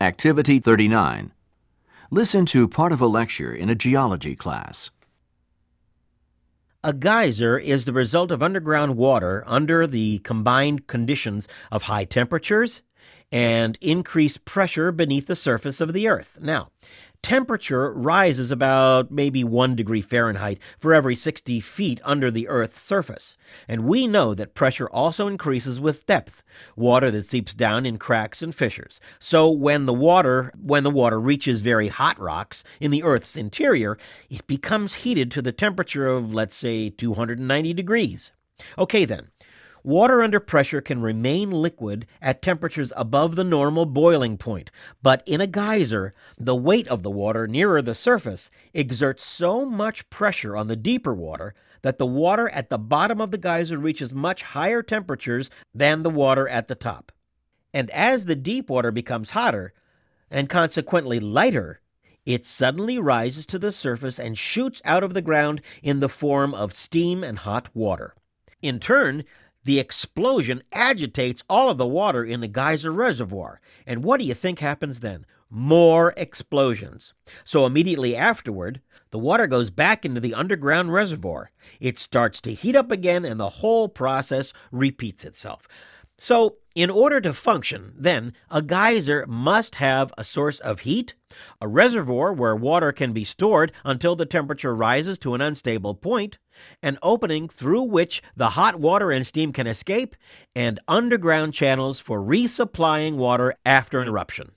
Activity 39. Listen to part of a lecture in a geology class. A geyser is the result of underground water under the combined conditions of high temperatures and increased pressure beneath the surface of the earth. Now, temperature rises about maybe 1 degree Fahrenheit for every 60 feet under the Earth's surface. And we know that pressure also increases with depth, water that seeps down in cracks and fissures. So when the water when the water reaches very hot rocks in the Earth's interior, it becomes heated to the temperature of let's say 290 degrees. Okay then. Water under pressure can remain liquid at temperatures above the normal boiling point, but in a geyser, the weight of the water nearer the surface exerts so much pressure on the deeper water that the water at the bottom of the geyser reaches much higher temperatures than the water at the top. And as the deep water becomes hotter, and consequently lighter, it suddenly rises to the surface and shoots out of the ground in the form of steam and hot water. In turn, the explosion agitates all of the water in the geyser reservoir. And what do you think happens then? More explosions. So immediately afterward, the water goes back into the underground reservoir. It starts to heat up again, and the whole process repeats itself. So, in order to function, then, a geyser must have a source of heat, a reservoir where water can be stored until the temperature rises to an unstable point, an opening through which the hot water and steam can escape, and underground channels for resupplying water after an eruption.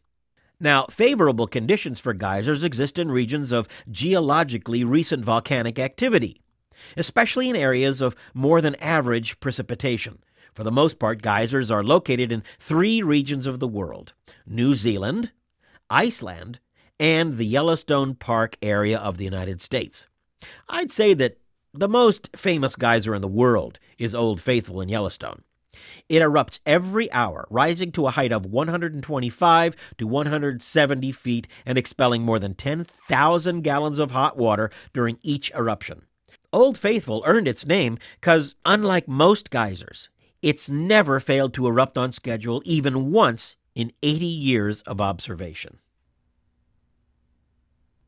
Now, favorable conditions for geysers exist in regions of geologically recent volcanic activity, especially in areas of more than average precipitation. For the most part, geysers are located in three regions of the world New Zealand, Iceland, and the Yellowstone Park area of the United States. I'd say that the most famous geyser in the world is Old Faithful in Yellowstone. It erupts every hour, rising to a height of 125 to 170 feet and expelling more than 10,000 gallons of hot water during each eruption. Old Faithful earned its name because, unlike most geysers, it's never failed to erupt on schedule even once in 80 years of observation.